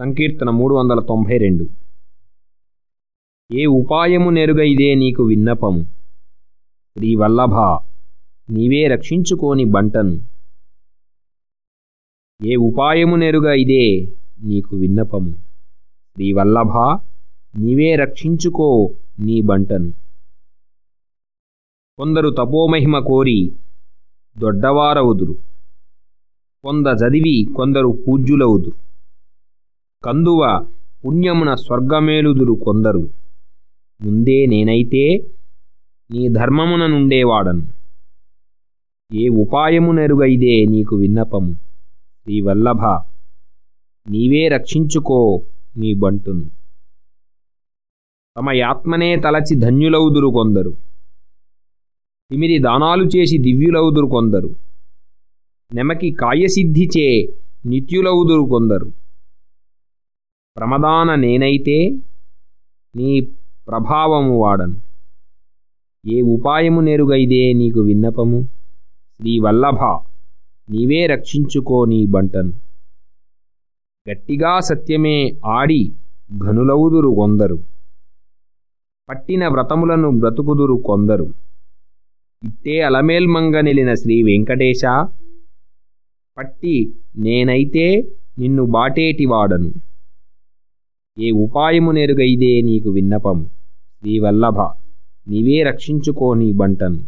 సంకీర్తన మూడు వందల తొంభై రెండు. ఏ ఉపాయము నెరుగ ఇదే నీకు విన్నపము? శ్రీవల్లభ నీవే రక్షించుకోని బంటను. ఏ ఉపాయము నెరుగ ఇదే నీకు విన్నపము? శ్రీవల్లభ నీవే రక్షించుకో నీ బంటను. కొందరు తపోమహిమ కోరి దొడ్డవారవుదురు. కొంద చదివి కొందరు పూజ్యులవుదురు. కందువ పుణ్యమున స్వర్గమేలుదురు కొందరు. ముందే నేనైతే నీ ధర్మమున నుండేవాడను. ఏ ఉపాయము నెరుగైదే నీకు విన్నపము. శ్రీవల్లభ నీవే రక్షించుకో నీ బంటును. తమ యాత్మనే తలచి ధన్యులవుదురు కొందరు. తిమిరి దానాలు చేసి దివ్యులవుదురు కొందరు. నెమకి కాయసిద్ధిచే నిత్యులవుదురు కొందరు. ప్రమదాన నేనైతే నీ ప్రభావము వాడను. ఏ ఉపాయము నెరుగైదే నీకు విన్నపము. శ్రీవల్లభ నీవే రక్షించుకో నీ బంటను. గట్టిగా సత్యమే ఆడి ఘనులవుదురు కొందరు. పట్టిన వ్రతములను బ్రతుకుదురు కొందరు. ఇట్టే అలమేల్మంగ నిలిన శ్రీ వెంకటేశ పట్టి నేనైతే నిన్ను బాటేటివాడను ఏ ఉపాయము నెరుగైదే నీకు విన్నపము. శ్రీవల్లభ నీవే రక్షించుకో నీ బంటను.